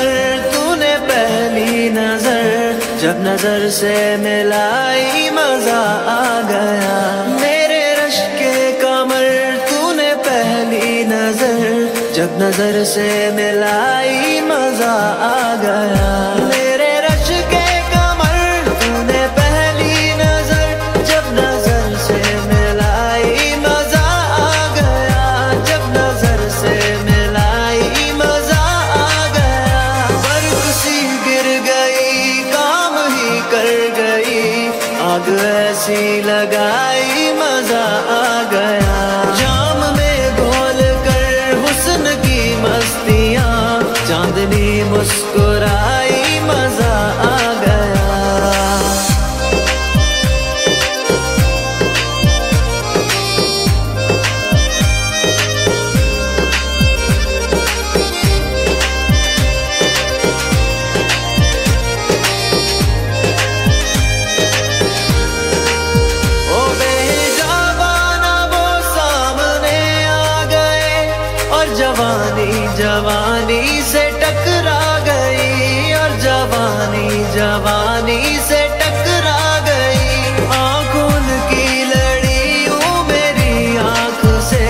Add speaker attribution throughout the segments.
Speaker 1: पर तूने पहली नज़र, जब नज़र से मिलाई मज़ा आ गया। मेरे रश के कमर, तूने पहली नज़र, जब नज़र से मिलाई आग ऐसी लगाई, मज़ा आ गया। जाम में घोल कर हुस्न की मस्तियाँ, चांदनी मुस्कुराई जवानी से टकरा गई और जवानी जवानी से टकरा गई। आँखों की लड़ी ओ मेरी आँख से,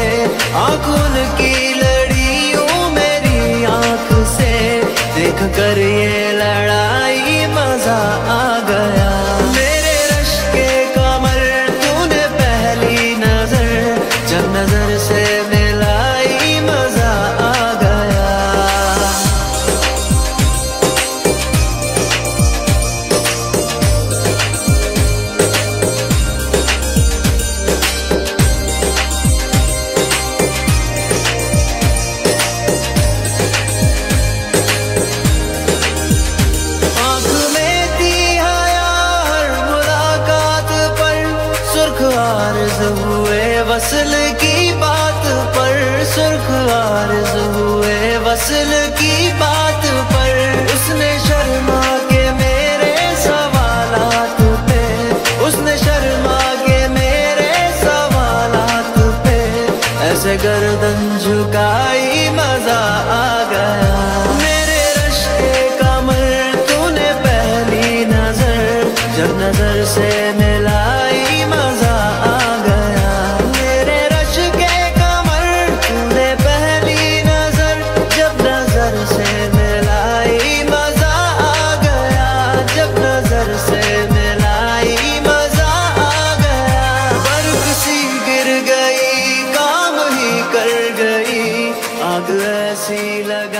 Speaker 1: आँखों की लड़ी ओ मेरी आँख से। देख कर ये वसल की बात पर, सुर्ख आरज हुए वसल की बात पर। उसने शर्मा के मेरे सवालात शर्मा के मेरे सवालात पे। ऐसे गर्दन झुकाई मज़ा आ गया। मेरे रश्के कमर, तूने पहली नज़र, जब नज़र से आग ऐसी लगाई